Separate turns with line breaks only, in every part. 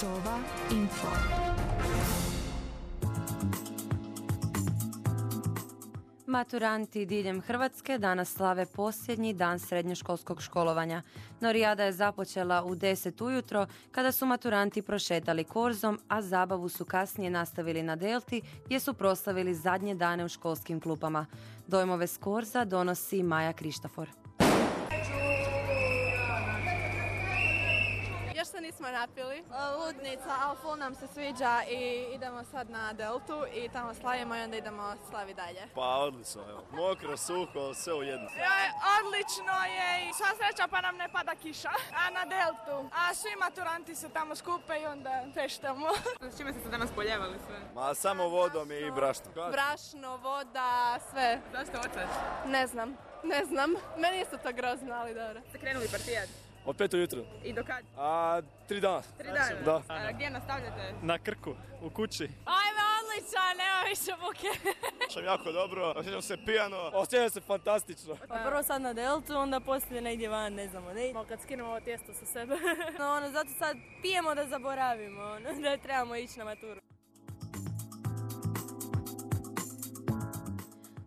Sova Info. Maturanti diljem Hrvatske danas slave posljednji dan srednjoškolskog školovanja. Norijada je započela u 10 ujutro kada su maturanti prošetali korzom, a zabavu su kasnije nastavili na Delti gdje su proslavili zadnje dane u školskim klupama. Dojmove s korza donosi Maja Krištafor.
Smo napili. Ludnica, ali ful nam se sviđa i idemo sad na Deltu i tamo slavimo i onda idemo slavi dalje.
Pa odlično, evo. Mokro, suho, sve u jedno.
odlično je i sva sreća pa nam ne pada kiša. A na Deltu. A svi maturanti se tamo skupe i onda feštamo.
S čime ste se danas poljevali sve?
Ma samo vodom i brašno.
Brašno, voda, sve.
Zašto očeš?
Ne znam. Ne znam. Meni isto to grozno, ali dobro.
Ste krenuli partijat?
Od pet ujutro.
I do kad?
A, tri dana.
Tri dana?
Da.
A, gdje nastavljate?
Na Krku, u kući.
Ajme, odličan, nema više buke.
Osjećam jako dobro, osjećam se pijano, osjećam se fantastično.
Pa prvo sad na deltu, onda poslije negdje van, ne znamo, ne? Kad skinemo ovo tijesto sa sebe. no, ono, zato sad pijemo da zaboravimo, ono, da trebamo ići na maturu.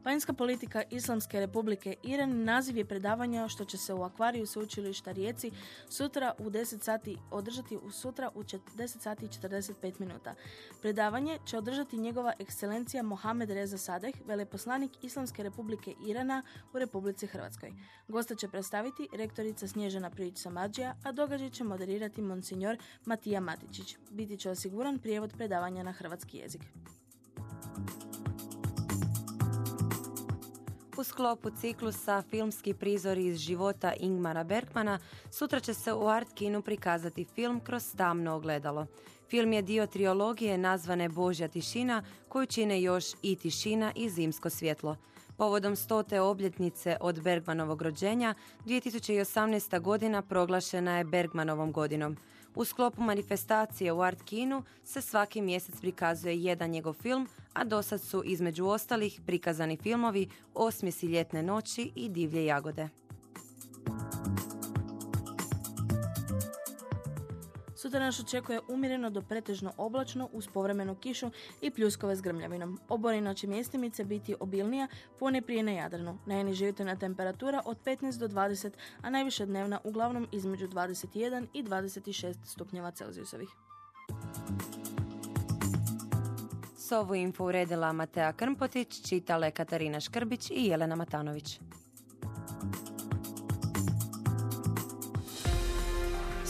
Vanjska politika Islamske republike Iran naziv je predavanja što će se u akvariju sveučilišta Rijeci sutra u 10 sati održati u sutra u 10 sati i 45 minuta. Predavanje će održati njegova ekscelencija Mohamed Reza Sadeh, veleposlanik Islamske republike Irana u Republici Hrvatskoj. Gosta će predstaviti rektorica Snježana Prijić Samadžija, a događaj će moderirati monsignor Matija Matičić. Biti će osiguran prijevod predavanja na hrvatski jezik.
U sklopu ciklusa Filmski prizori iz života Ingmara Bergmana sutra će se u Art Kinu prikazati film kroz tamno ogledalo. Film je dio triologije nazvane Božja tišina koju čine još i tišina i zimsko svjetlo. Povodom stote obljetnice od Bergmanovog rođenja, 2018. godina proglašena je Bergmanovom godinom. U sklopu manifestacije u Art Kinu se svaki mjesec prikazuje jedan njegov film, a dosad su između ostalih prikazani filmovi Osmjesi ljetne noći i Divlje jagode.
Sutra nas očekuje umjereno do pretežno oblačno uz povremenu kišu i pljuskove s grmljavinom. Oborina će mjestimice biti obilnija, pone prije na Jadranu. Najniža jutarnja temperatura od 15 do 20, a najviša dnevna uglavnom između 21 i 26 stupnjeva Celzijusovih.
S ovu info uredila Matea Krmpotić, čitale Katarina Škrbić i Jelena Matanović.